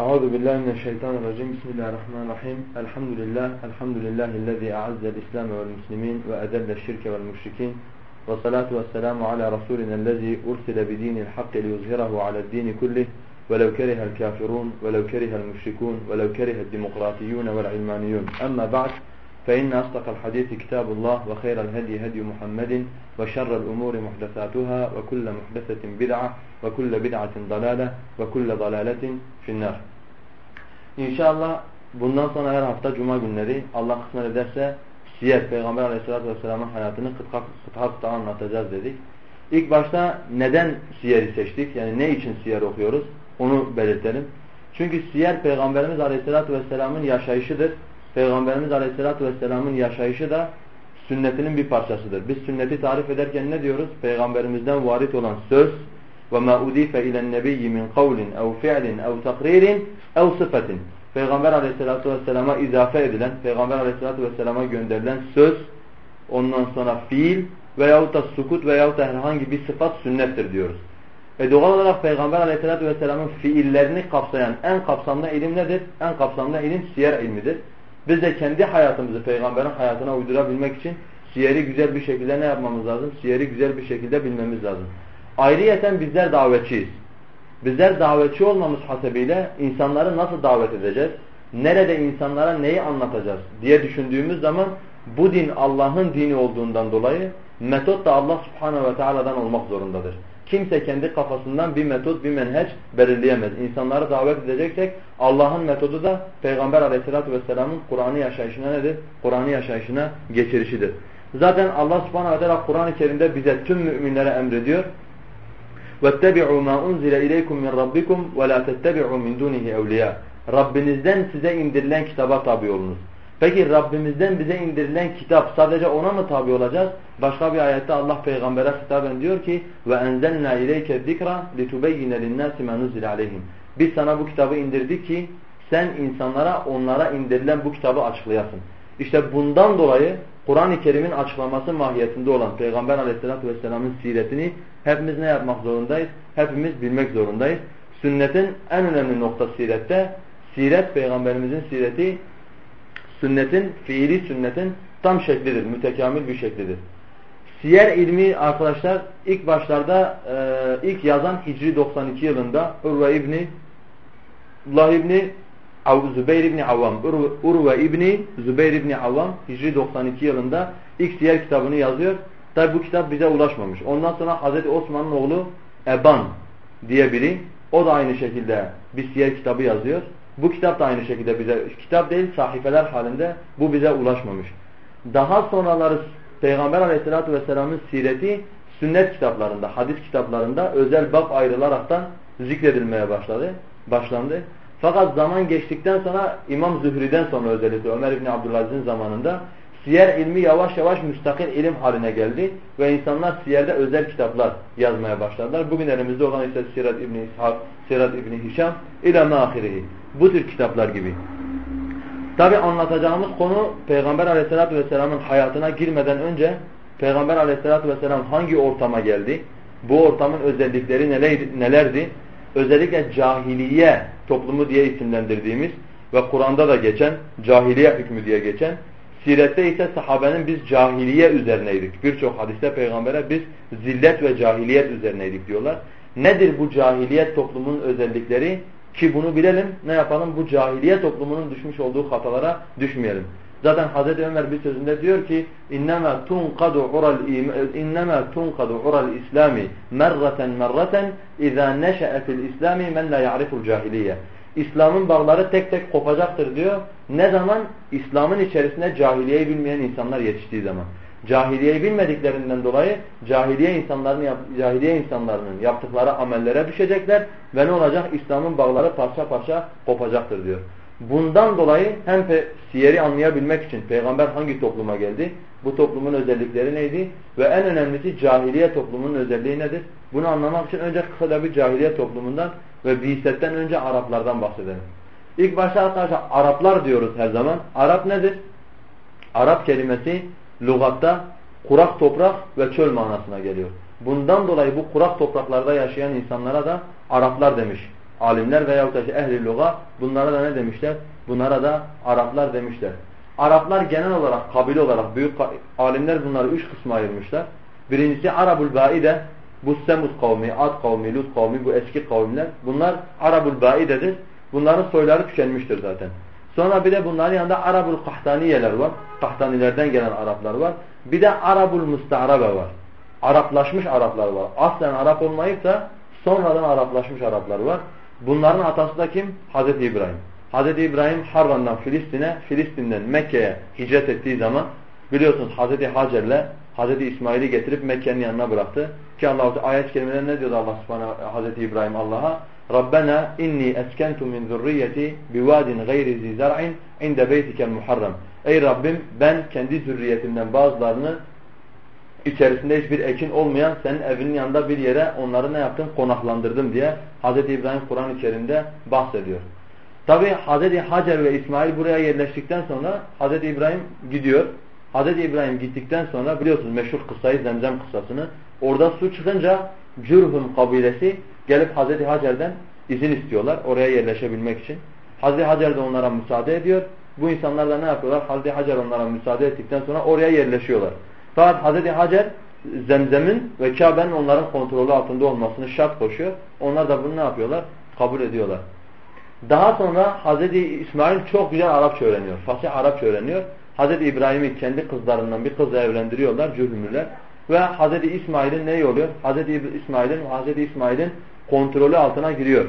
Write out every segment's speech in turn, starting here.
أعوذ بالله من الشيطان الرجيم. بسم الله الرحمن الرحيم. الحمد لله الحمد لله الذي أعز الإسلام والمسلمين وأذل الشرك والمشركين والصلاة والسلام على رسولنا الذي أرسل بدين الحق ليظهره على الدين كله. ولو كره الكافرون ولو كره المشركون ولو كره الديمقراطيون والعلمانيون. أما بعد فإن أصدق الحديث كتاب الله وخير الهدي هدي محمد وشر الأمور محدثاتها وكل محدثة بدعة وكل بدعة ضلالة وكل ضلالة في النار. İnşallah bundan sonra her hafta cuma günleri Allah kısmet ederse Siyer Peygamber Aleyhisselatü Vesselam'ın hayatını kıtka kıtka, kıtka anlatacağız dedik. İlk başta neden Siyer'i seçtik? Yani ne için Siyer okuyoruz? Onu belirtelim. Çünkü Siyer Peygamberimiz Aleyhisselatü Vesselam'ın yaşayışıdır. Peygamberimiz Aleyhisselatü Vesselam'ın yaşayışı da sünnetinin bir parçasıdır. Biz sünneti tarif ederken ne diyoruz? Peygamberimizden varit olan söz وَمَا اُذِيفَ اِلَى النَّبِيِّ مِنْ قَوْلٍ اَوْ فِعْلٍ اَوْ تَقْرِيرٍ اَوْ صِفَةٍ Peygamber Aleyhisselatü Vesselam'a izafe edilen, Peygamber Aleyhisselatü Vesselam'a gönderilen söz, ondan sonra fiil veyahut da sukut veyahut da herhangi bir sıfat sünnettir diyoruz. Ve doğal olarak Peygamber Aleyhisselatü Vesselam'ın fiillerini kapsayan en kapsamlı ilim nedir? En kapsamlı ilim siyer ilmidir. Biz de kendi hayatımızı Peygamberin hayatına uydurabilmek için siyeri güzel bir şekilde ne yapmamız lazım? Siyeri güzel bir şekilde bilmemiz lazım. Ayrıyeten bizler davetçiyiz. Bizler davetçi olmamız hasebiyle insanları nasıl davet edeceğiz? Nerede insanlara neyi anlatacağız diye düşündüğümüz zaman bu din Allah'ın dini olduğundan dolayı metot da Allah subhanehu ve teala'dan olmak zorundadır. Kimse kendi kafasından bir metot, bir menheç belirleyemez. İnsanları davet edeceksek Allah'ın metodu da Peygamber aleyhissalatü vesselamın Kur'an'ı yaşayışına nedir? Kur'an'ı yaşayışına geçirişidir. Zaten Allah subhanahu ve teala Kur'an-ı Kerim'de bize tüm müminlere emrediyor. وَاتَّبِعُوا مَا اُنْزِلَ اِلَيْكُمْ مِنْ رَبِّكُمْ وَلَا تَتَّبِعُوا مِنْ دُونِهِ اَوْلِيَا Rabbinizden size indirilen kitaba tabi olunuz. Peki Rabbimizden bize indirilen kitap sadece ona mı tabi olacağız? Başka bir ayette Allah peygambere hitaben diyor ki ve enzelna ileyke zikra litubeyyine linnâsi mâ nuzile aleyhim. Biz sana bu kitabı indirdik ki sen insanlara onlara indirilen bu kitabı açıklayasın. İşte bundan dolayı Kur'an-ı Kerim'in açıklaması mahiyetinde olan Peygamber aleyhissalatü vesselamın siretini hepimiz ne yapmak zorundayız? Hepimiz bilmek zorundayız. Sünnetin en önemli noktası sirette, siret Peygamberimizin sireti sünnetin, fiili sünnetin tam şeklidir, mütekamil bir şeklidir. Siyer ilmi arkadaşlar ilk başlarda e, ilk yazan Hicri 92 yılında Urve İbni Allah İbni Zübeyir İbni Avvam Urve İbni Zübeyir İbni Avvam Hicri 92 yılında ilk siyer kitabını yazıyor. Tabi bu kitap bize ulaşmamış. Ondan sonra Hazreti Osman'ın oğlu Eban diye biri o da aynı şekilde bir siyer kitabı yazıyor. Bu kitap da aynı şekilde bize, kitap değil sahifeler halinde bu bize ulaşmamış. Daha sonraları Peygamber aleyhissalatü vesselamın sireti sünnet kitaplarında, hadis kitaplarında özel bab ayrılaraktan zikredilmeye başladı, başlandı. Fakat zaman geçtikten sonra İmam Zühri'den sonra özellikle Ömer İbni Abdülaziz'in zamanında siyer ilmi yavaş yavaş müstakil ilim haline geldi ve insanlar siyerde özel kitaplar yazmaya başladılar. Bugün elimizde olan ise Sirat İbni İshak, Sirat İbni Hişam ile mahirihi. Bu tür kitaplar gibi. Tabi anlatacağımız konu Peygamber aleyhissalatü vesselamın hayatına girmeden önce Peygamber aleyhissalatü vesselam hangi ortama geldi? Bu ortamın özellikleri nelerdi? Özellikle cahiliye toplumu diye isimlendirdiğimiz ve Kur'an'da da geçen cahiliye hükmü diye geçen Sirette ise sahabenin biz cahiliye üzerineydik. Birçok hadiste peygambere biz zillet ve cahiliyet üzerineydik diyorlar. Nedir bu cahiliyet toplumunun özellikleri? Ki bunu bilelim ne yapalım bu cahiliye toplumunun düşmüş olduğu hatalara düşmeyelim. Zaten Hazreti Ömer bir sözünde diyor ki innema tunqadu ural innema tunqadu ural islami merraten merraten iza neşa'a fil islami men la ya'riful cahiliye. İslam'ın bağları tek tek kopacaktır diyor. Ne zaman? İslam'ın içerisinde cahiliyeyi bilmeyen insanlar yetiştiği zaman. Cahiliyeyi bilmediklerinden dolayı cahiliye insanların cahiliye insanlarının yaptıkları amellere düşecekler ve ne olacak? İslam'ın bağları parça parça kopacaktır diyor. Bundan dolayı hem siyeri anlayabilmek için peygamber hangi topluma geldi? Bu toplumun özellikleri neydi? Ve en önemlisi cahiliye toplumunun özelliği nedir? Bunu anlamak için önce kısaca bir cahiliye toplumundan ve Biset'ten önce Araplardan bahsedelim. İlk başta arkadaşlar Araplar diyoruz her zaman. Arap nedir? Arap kelimesi lügatta kurak toprak ve çöl manasına geliyor. Bundan dolayı bu kurak topraklarda yaşayan insanlara da Araplar demiş alimler veyahut da ehli luga bunlara da ne demişler? Bunlara da Araplar demişler. Araplar genel olarak kabile olarak büyük alimler bunları üç kısma ayırmışlar. Birincisi Arabul Baide bu Semud kavmi, Ad kavmi, Lut kavmi bu eski kavimler. Bunlar Arabul Baide'dir. Bunların soyları tükenmiştir zaten. Sonra bir de bunların yanında Arabul Kahtaniyeler var. Kahtanilerden gelen Araplar var. Bir de Arabul Musta'rabe var. Araplaşmış Araplar var. Aslen Arap olmayıp da sonradan Araplaşmış Araplar var. Bunların atası da kim? Hazreti İbrahim. Hazreti İbrahim Harran'dan Filistin'e, Filistin'den Mekke'ye hicret ettiği zaman biliyorsunuz Hazreti Hacer'le Hazreti İsmail'i getirip Mekke'nin yanına bıraktı. Ki Allah ayet kelimeler ne diyordu Allah subhanahu Hazreti İbrahim Allah'a? Rabbena inni eskentu min zurriyeti biwadin gayri zi zar'in inde beytikel muharram. Ey Rabbim ben kendi zürriyetimden bazılarını içerisinde hiçbir ekin olmayan senin evinin yanında bir yere onları ne yaptın? Konaklandırdım diye Hazreti İbrahim Kur'an-ı Kerim'de bahsediyor. Tabi Hazreti Hacer ve İsmail buraya yerleştikten sonra Hazreti İbrahim gidiyor. Hazreti İbrahim gittikten sonra biliyorsunuz meşhur kıssayı Zemzem kıssasını. Orada su çıkınca Cürhüm kabilesi gelip Hazreti Hacer'den izin istiyorlar oraya yerleşebilmek için. Hazreti Hacer de onlara müsaade ediyor. Bu insanlar da ne yapıyorlar? Hazreti Hacer onlara müsaade ettikten sonra oraya yerleşiyorlar. Fakat Hazreti Hacer Zemzem'in ve Kabe'nin onların kontrolü altında olmasını şart koşuyor. Onlar da bunu ne yapıyorlar? Kabul ediyorlar. Daha sonra Hazreti İsmail çok güzel Arapça öğreniyor. Fasih Arapça öğreniyor. Hazreti İbrahim'i kendi kızlarından bir kızla evlendiriyorlar cühmüller. Ve Hazreti İsmail'in ne oluyor? Hazreti İsmail'in Hazreti İsmail'in kontrolü altına giriyor.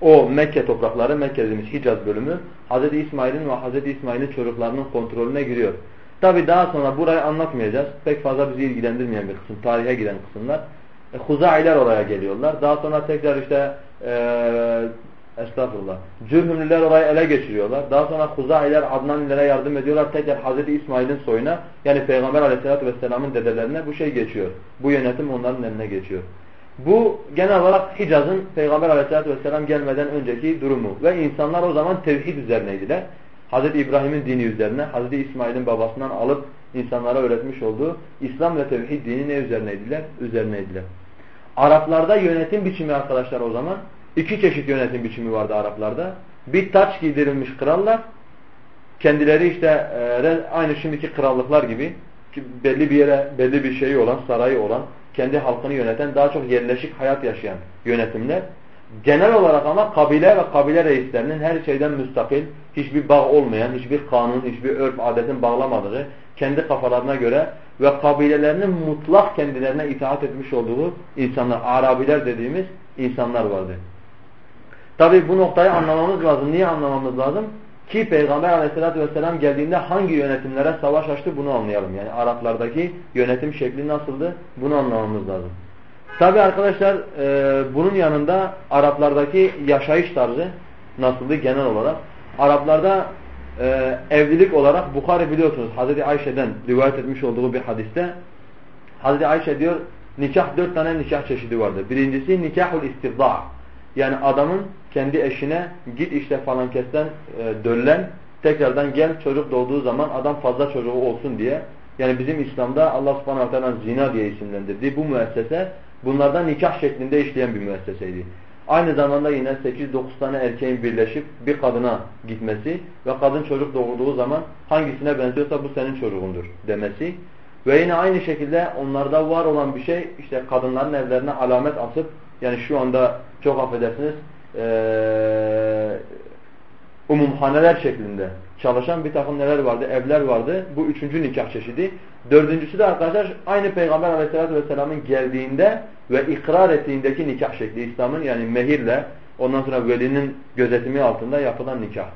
O Mekke toprakları, Mekke Hicaz bölümü Hazreti İsmail'in ve Hazreti İsmail'in çocuklarının kontrolüne giriyor. Tabi daha sonra burayı anlatmayacağız. Pek fazla bizi ilgilendirmeyen bir kısım. Tarihe giden kısımlar. E, Huzailer oraya geliyorlar. Daha sonra tekrar işte e, estağfurullah. Cürhümlüler orayı ele geçiriyorlar. Daha sonra Huzailer Adnanilere yardım ediyorlar. Tekrar Hazreti İsmail'in soyuna yani Peygamber aleyhissalatü vesselamın dedelerine bu şey geçiyor. Bu yönetim onların eline geçiyor. Bu genel olarak Hicaz'ın Peygamber aleyhissalatü vesselam gelmeden önceki durumu. Ve insanlar o zaman tevhid üzerineydiler. Hazreti İbrahim'in dini üzerine, Hazreti İsmail'in babasından alıp insanlara öğretmiş olduğu İslam ve tevhid dini ne üzerineydiler? Üzerineydiler. Araplarda yönetim biçimi arkadaşlar o zaman iki çeşit yönetim biçimi vardı Araplarda. Bir taç giydirilmiş krallar, kendileri işte e, aynı şimdiki krallıklar gibi belli bir yere, belli bir şeyi olan, sarayı olan, kendi halkını yöneten, daha çok yerleşik hayat yaşayan yönetimler. Genel olarak ama kabile ve kabile reislerinin her şeyden müstakil, hiçbir bağ olmayan, hiçbir kanun, hiçbir örf adetin bağlamadığı, kendi kafalarına göre ve kabilelerinin mutlak kendilerine itaat etmiş olduğu insanlar, Arabiler dediğimiz insanlar vardı. Tabi bu noktayı anlamamız lazım. Niye anlamamız lazım? Ki Peygamber aleyhissalatü vesselam geldiğinde hangi yönetimlere savaş açtı bunu anlayalım. Yani Araplardaki yönetim şekli nasıldı bunu anlamamız lazım. Tabi arkadaşlar e, bunun yanında Araplardaki yaşayış tarzı nasıldı genel olarak? Araplarda e, evlilik olarak Bukhari biliyorsunuz Hazreti Ayşe'den rivayet etmiş olduğu bir hadiste Hazreti Ayşe diyor nikah dört tane nikah çeşidi vardır. Birincisi nikahul istirda. Yani adamın kendi eşine git işte falan kesten e, döllen tekrardan gel çocuk doğduğu zaman adam fazla çocuğu olsun diye. Yani bizim İslam'da Allah subhanahu teala zina diye isimlendirdiği bu müessese bunlardan nikah şeklinde işleyen bir müesseseydi. Aynı zamanda yine 8-9 tane erkeğin birleşip bir kadına gitmesi ve kadın çocuk doğurduğu zaman hangisine benziyorsa bu senin çocuğundur demesi. Ve yine aynı şekilde onlarda var olan bir şey işte kadınların evlerine alamet asıp yani şu anda çok affedersiniz ee, umumhaneler şeklinde çalışan bir takım neler vardı? Evler vardı. Bu üçüncü nikah çeşidi. Dördüncüsü de arkadaşlar aynı Peygamber aleyhissalatü vesselamın geldiğinde ve ikrar ettiğindeki nikah şekli. İslam'ın yani mehirle ondan sonra velinin gözetimi altında yapılan nikah.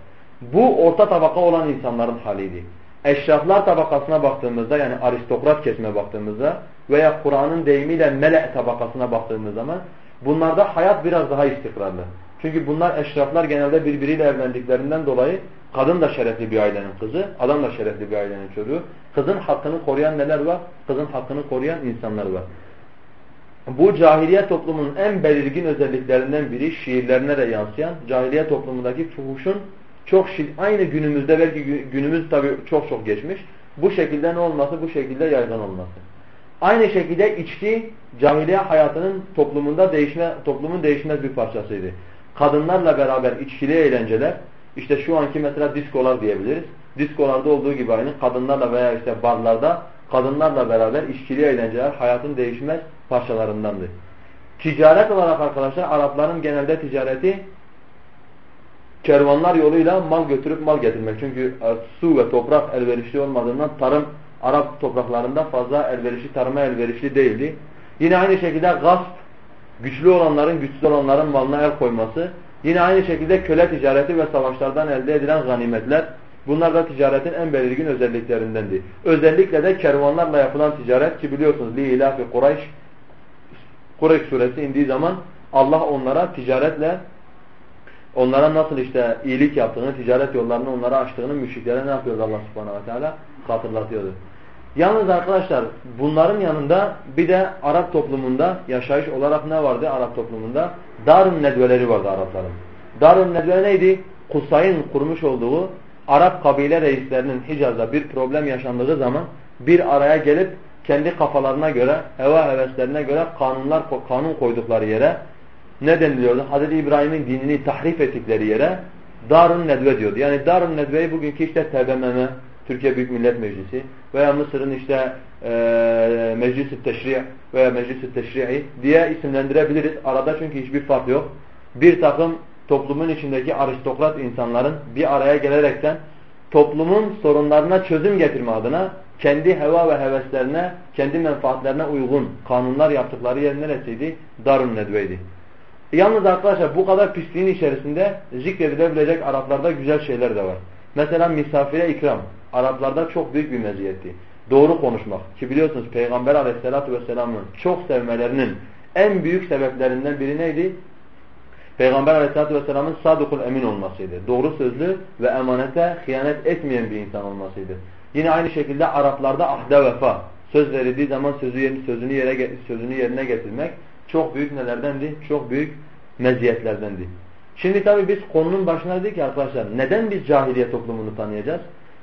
Bu orta tabaka olan insanların haliydi. Eşraflar tabakasına baktığımızda yani aristokrat kesme baktığımızda veya Kur'an'ın deyimiyle mele tabakasına baktığımız zaman bunlarda hayat biraz daha istikrarlı. Çünkü bunlar eşraflar genelde birbiriyle evlendiklerinden dolayı kadın da şerefli bir ailenin kızı, adam da şerefli bir ailenin çocuğu. Kızın hakkını koruyan neler var? Kızın hakkını koruyan insanlar var. Bu cahiliye toplumunun en belirgin özelliklerinden biri şiirlerine de yansıyan cahiliye toplumundaki fuhuşun çok aynı günümüzde belki günümüz tabi çok çok geçmiş. Bu şekilde ne olması? Bu şekilde yaygın olması. Aynı şekilde içki cahiliye hayatının toplumunda değişme, toplumun değişmez bir parçasıydı. Kadınlarla beraber içkili eğlenceler, işte şu anki mesela diskolar diyebiliriz. Diskolarda olduğu gibi aynı kadınlarla veya işte barlarda kadınlarla beraber içkili eğlenceler hayatın değişmez parçalarındandır. Ticaret olarak arkadaşlar Arapların genelde ticareti kervanlar yoluyla mal götürüp mal getirmek. Çünkü e, su ve toprak elverişli olmadığından tarım Arap topraklarında fazla elverişli, tarıma elverişli değildi. Yine aynı şekilde gasp, güçlü olanların güçsüz olanların malına el koyması. Yine aynı şekilde köle ticareti ve savaşlardan elde edilen ganimetler. Bunlar da ticaretin en belirgin özelliklerindendi. Özellikle de kervanlarla yapılan ticaret ki biliyorsunuz li ilafi Kureyş Kureyş suresi indiği zaman Allah onlara ticaretle onlara nasıl işte iyilik yaptığını, ticaret yollarını onlara açtığını müşriklere ne yapıyordu Allah subhanahu ve teala? Hatırlatıyordu. Yalnız arkadaşlar bunların yanında bir de Arap toplumunda yaşayış olarak ne vardı Arap toplumunda? Darun nedveleri vardı Arapların. Darun nedve neydi? Kusay'ın kurmuş olduğu Arap kabile reislerinin Hicaz'da bir problem yaşandığı zaman bir araya gelip kendi kafalarına göre, heva heveslerine göre kanunlar kanun koydukları yere ne deniliyordu? Hz. İbrahim'in dinini tahrif ettikleri yere Darun Nedve diyordu. Yani Darun Nedve'yi bugünkü işte TBMM, Türkiye Büyük Millet Meclisi veya Mısır'ın işte e, Meclis-i Teşri' veya Meclis-i Teşri'i diye isimlendirebiliriz. Arada çünkü hiçbir fark yok. Bir takım toplumun içindeki aristokrat insanların bir araya gelerekten toplumun sorunlarına çözüm getirme adına kendi heva ve heveslerine, kendi menfaatlerine uygun kanunlar yaptıkları yer neresiydi? Darun Nedve'ydi. Yalnız arkadaşlar bu kadar pisliğin içerisinde zikredilebilecek Araplarda güzel şeyler de var. Mesela misafire ikram. Araplarda çok büyük bir meziyetti. Doğru konuşmak. Ki biliyorsunuz Peygamber aleyhissalatü vesselamın çok sevmelerinin en büyük sebeplerinden biri neydi? Peygamber aleyhissalatü vesselamın sadıkul emin olmasıydı. Doğru sözlü ve emanete hıyanet etmeyen bir insan olmasıydı. Yine aynı şekilde Araplarda ahde vefa. Söz verildiği zaman sözü yerini, sözünü, yere, sözünü yerine getirmek çok büyük nelerdendi? Çok büyük meziyetlerdendi. Şimdi tabi biz konunun başına dedik ki arkadaşlar neden biz cahiliye toplumunu tanıyacağız?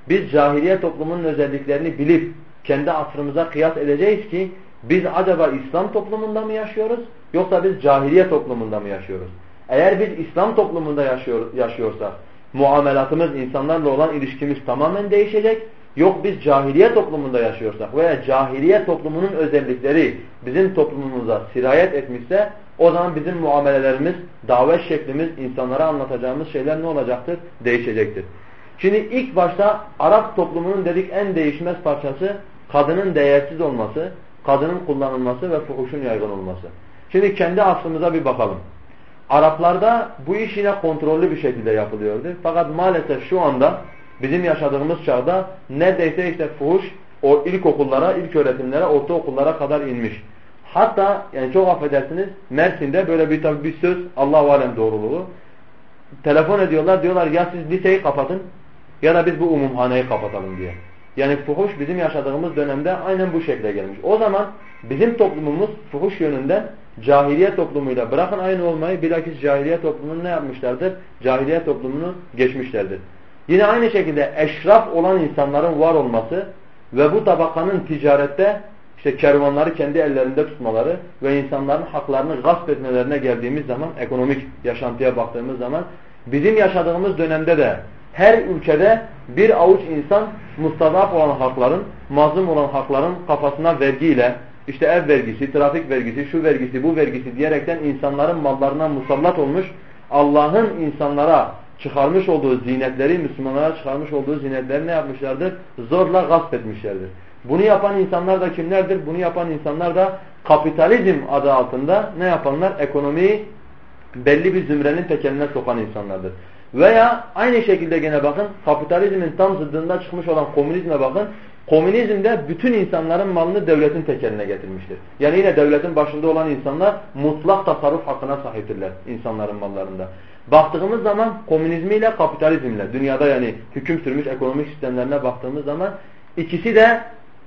Biz cahiliye toplumunun özelliklerini bilip kendi asrımıza kıyas edeceğiz ki biz acaba İslam toplumunda mı yaşıyoruz yoksa biz cahiliye toplumunda mı yaşıyoruz? Eğer biz İslam toplumunda yaşıyor, yaşıyorsak muamelatımız, insanlarla olan ilişkimiz tamamen değişecek. Yok biz cahiliye toplumunda yaşıyorsak veya cahiliye toplumunun özellikleri bizim toplumumuza sirayet etmişse o zaman bizim muamelelerimiz, davet şeklimiz, insanlara anlatacağımız şeyler ne olacaktır? Değişecektir. Şimdi ilk başta Arap toplumunun dedik en değişmez parçası kadının değersiz olması, kadının kullanılması ve fuhuşun yaygın olması. Şimdi kendi aslımıza bir bakalım. Araplarda bu iş yine kontrollü bir şekilde yapılıyordu. Fakat maalesef şu anda bizim yaşadığımız çağda neredeyse işte fuhuş o ilkokullara, ilk öğretimlere, ortaokullara kadar inmiş. Hatta yani çok affedersiniz Mersin'de böyle bir tabi bir söz Allah-u Alem doğruluğu. Telefon ediyorlar diyorlar ya siz liseyi kapatın ya da biz bu umumhaneyi kapatalım diye. Yani fuhuş bizim yaşadığımız dönemde aynen bu şekilde gelmiş. O zaman bizim toplumumuz fuhuş yönünden cahiliye toplumuyla bırakın aynı olmayı bilakis cahiliye toplumunu ne yapmışlardır? Cahiliye toplumunu geçmişlerdir. Yine aynı şekilde eşraf olan insanların var olması ve bu tabakanın ticarette işte kervanları kendi ellerinde tutmaları ve insanların haklarını gasp etmelerine geldiğimiz zaman ekonomik yaşantıya baktığımız zaman bizim yaşadığımız dönemde de her ülkede bir avuç insan mustadaf olan hakların, mazlum olan hakların kafasına vergiyle işte ev vergisi, trafik vergisi, şu vergisi, bu vergisi diyerekten insanların mallarına musallat olmuş Allah'ın insanlara çıkarmış olduğu zinetleri, Müslümanlara çıkarmış olduğu zinetleri ne yapmışlardır? Zorla gasp etmişlerdir. Bunu yapan insanlar da kimlerdir? Bunu yapan insanlar da kapitalizm adı altında ne yapanlar? Ekonomiyi belli bir zümrenin tekeline sokan insanlardır. Veya aynı şekilde gene bakın kapitalizmin tam zıddında çıkmış olan komünizme bakın. Komünizmde bütün insanların malını devletin tekeline getirmiştir. Yani yine devletin başında olan insanlar mutlak tasarruf hakkına sahiptirler insanların mallarında. Baktığımız zaman komünizmiyle kapitalizmle dünyada yani hüküm sürmüş ekonomik sistemlerine baktığımız zaman ikisi de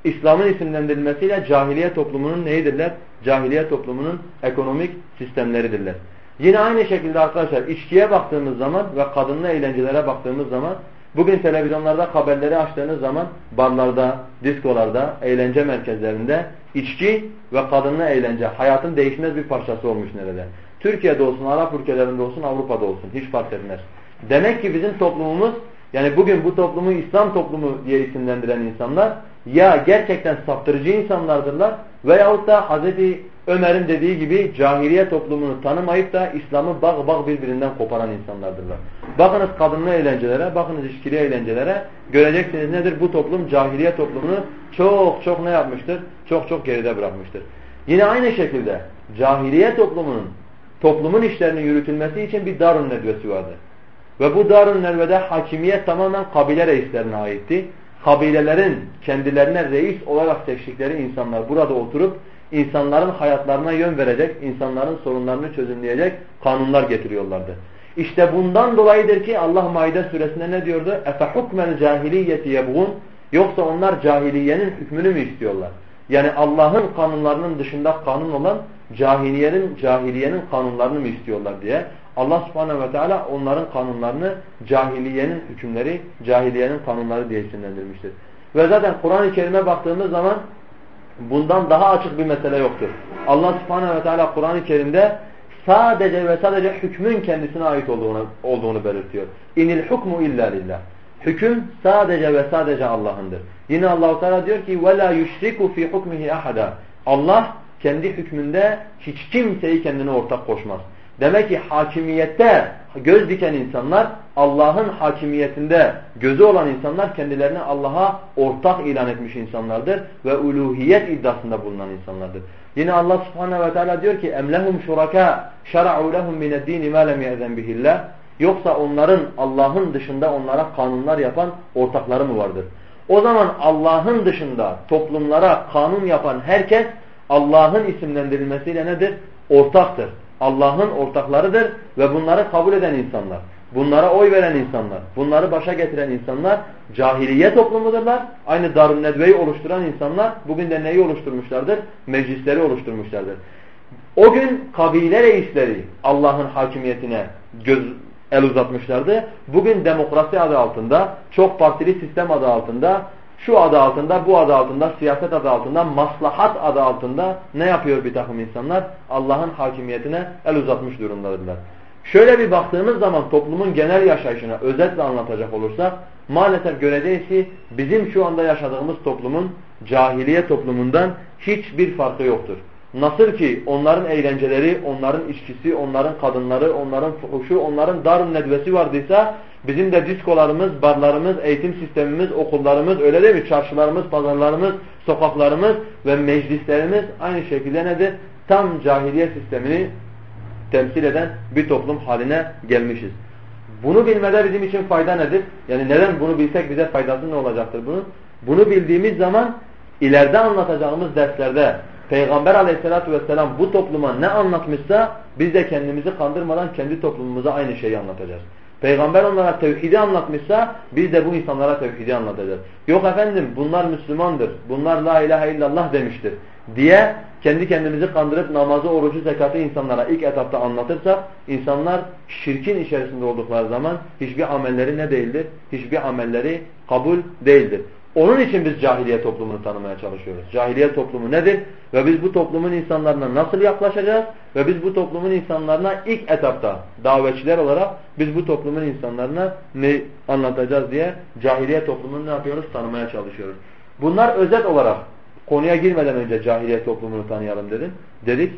İslam'ın isimlendirilmesiyle cahiliye toplumunun neyidirler? Cahiliye toplumunun ekonomik sistemleridirler. Yine aynı şekilde arkadaşlar içkiye baktığımız zaman ve kadınlı eğlencelere baktığımız zaman bugün televizyonlarda haberleri açtığınız zaman barlarda, diskolarda, eğlence merkezlerinde içki ve kadınlı eğlence hayatın değişmez bir parçası olmuş nerede. Türkiye'de olsun, Arap ülkelerinde olsun, Avrupa'da olsun. Hiç fark etmez. Demek ki bizim toplumumuz yani bugün bu toplumu İslam toplumu diye isimlendiren insanlar ya gerçekten saptırıcı insanlardırlar veyahut da Hazreti Ömer'in dediği gibi cahiliye toplumunu tanımayıp da İslam'ı bağ bağ birbirinden koparan insanlardırlar. Bakınız kadınlı eğlencelere, bakınız ilişkili eğlencelere göreceksiniz nedir? Bu toplum cahiliye toplumunu çok çok ne yapmıştır? Çok çok geride bırakmıştır. Yine aynı şekilde cahiliye toplumunun toplumun işlerinin yürütülmesi için bir darun nedvesi vardı. Ve bu darun nedvede hakimiyet tamamen kabile reislerine aitti. Kabilelerin kendilerine reis olarak seçtikleri insanlar burada oturup insanların hayatlarına yön verecek, insanların sorunlarını çözümleyecek kanunlar getiriyorlardı. İşte bundan dolayıdır ki Allah Maide suresinde ne diyordu? اَفَحُكْمَ الْجَاهِلِيَّةِ يَبْغُونَ Yoksa onlar cahiliyenin hükmünü mü istiyorlar? Yani Allah'ın kanunlarının dışında kanun olan cahiliyenin cahiliyenin kanunlarını mı istiyorlar diye Allah subhanehu ve teala onların kanunlarını cahiliyenin hükümleri, cahiliyenin kanunları diye isimlendirmiştir. Ve zaten Kur'an-ı Kerim'e baktığımız zaman bundan daha açık bir mesele yoktur. Allah subhanehu ve teala Kur'an-ı Kerim'de sadece ve sadece hükmün kendisine ait olduğunu, olduğunu belirtiyor. İnil hukmu illa lillah. Hüküm sadece ve sadece Allah'ındır. Yine Allah Teala diyor ki ve la yushriku fi hukmihi. Allah kendi hükmünde hiç kimseyi kendine ortak koşmaz. Demek ki hakimiyette göz diken insanlar Allah'ın hakimiyetinde gözü olan insanlar kendilerini Allah'a ortak ilan etmiş insanlardır ve uluhiyet iddiasında bulunan insanlardır. Yine Allah Subhanahu ve Teala diyor ki emlehum şuraka şer'u lehum min ed-din ma lem ye'zen yoksa onların Allah'ın dışında onlara kanunlar yapan ortakları mı vardır? O zaman Allah'ın dışında toplumlara kanun yapan herkes Allah'ın isimlendirilmesiyle nedir? Ortaktır. Allah'ın ortaklarıdır ve bunları kabul eden insanlar, bunlara oy veren insanlar, bunları başa getiren insanlar cahiliye toplumudurlar. Aynı Darun Nedve'yi oluşturan insanlar bugün de neyi oluşturmuşlardır? Meclisleri oluşturmuşlardır. O gün kabile reisleri Allah'ın hakimiyetine göz, el uzatmışlardı. Bugün demokrasi adı altında, çok partili sistem adı altında şu adı altında, bu adı altında, siyaset adı altında, maslahat adı altında ne yapıyor bir takım insanlar? Allah'ın hakimiyetine el uzatmış durumdadırlar. Şöyle bir baktığımız zaman toplumun genel yaşayışına özetle anlatacak olursak maalesef göreceğiz ki bizim şu anda yaşadığımız toplumun cahiliye toplumundan hiçbir farkı yoktur. Nasıl ki onların eğlenceleri, onların içkisi, onların kadınları, onların fuhuşu, onların darun nedvesi vardıysa bizim de diskolarımız, barlarımız, eğitim sistemimiz, okullarımız öyle değil mi? Çarşılarımız, pazarlarımız, sokaklarımız ve meclislerimiz aynı şekilde nedir? Tam cahiliye sistemini temsil eden bir toplum haline gelmişiz. Bunu bilmede bizim için fayda nedir? Yani neden bunu bilsek bize faydası ne olacaktır bunun? Bunu bildiğimiz zaman ileride anlatacağımız derslerde Peygamber aleyhissalatü vesselam bu topluma ne anlatmışsa biz de kendimizi kandırmadan kendi toplumumuza aynı şeyi anlatacağız. Peygamber onlara tevhidi anlatmışsa biz de bu insanlara tevhidi anlatacağız. Yok efendim bunlar Müslümandır, bunlar la ilahe illallah demiştir diye kendi kendimizi kandırıp namazı, orucu, zekatı insanlara ilk etapta anlatırsak insanlar şirkin içerisinde oldukları zaman hiçbir amelleri ne değildir? Hiçbir amelleri kabul değildir. Onun için biz cahiliye toplumunu tanımaya çalışıyoruz. Cahiliye toplumu nedir? Ve biz bu toplumun insanlarına nasıl yaklaşacağız? Ve biz bu toplumun insanlarına ilk etapta davetçiler olarak biz bu toplumun insanlarına ne anlatacağız diye cahiliye toplumunu ne yapıyoruz? Tanımaya çalışıyoruz. Bunlar özet olarak konuya girmeden önce cahiliye toplumunu tanıyalım dedim. Dedik.